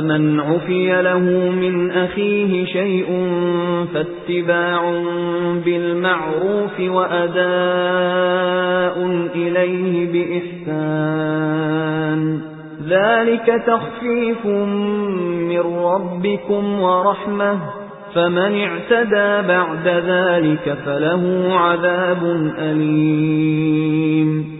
فَمَنْ عُفِيَ لَهُ مِنْ أَخِيهِ شَيْءٌ فَاتِّبَاعٌ بِالْمَعْرُوفِ وَأَدَاءٌ إِلَيْهِ بِإِحْسَانٍ ذَلِكَ تَخْفِيفٌ مِنْ رَبِّكُمْ وَرَحْمَةٌ فَمَنِ اعْتَدَى بَعْدَ ذَلِكَ فَلَهُ عَذَابٌ أَلِيمٌ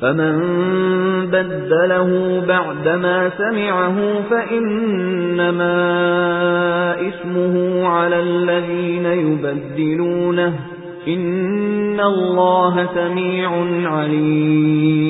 فَمَن بَدَّلَهُ بَعْدَمَا سَمِعَهُ فَإِنَّمَا إِثْمُهُ عَلَى الَّذِينَ يُبَدِّلُونَهُ. إِنَّ اللَّهَ سَمِيعٌ عَلِيمٌ.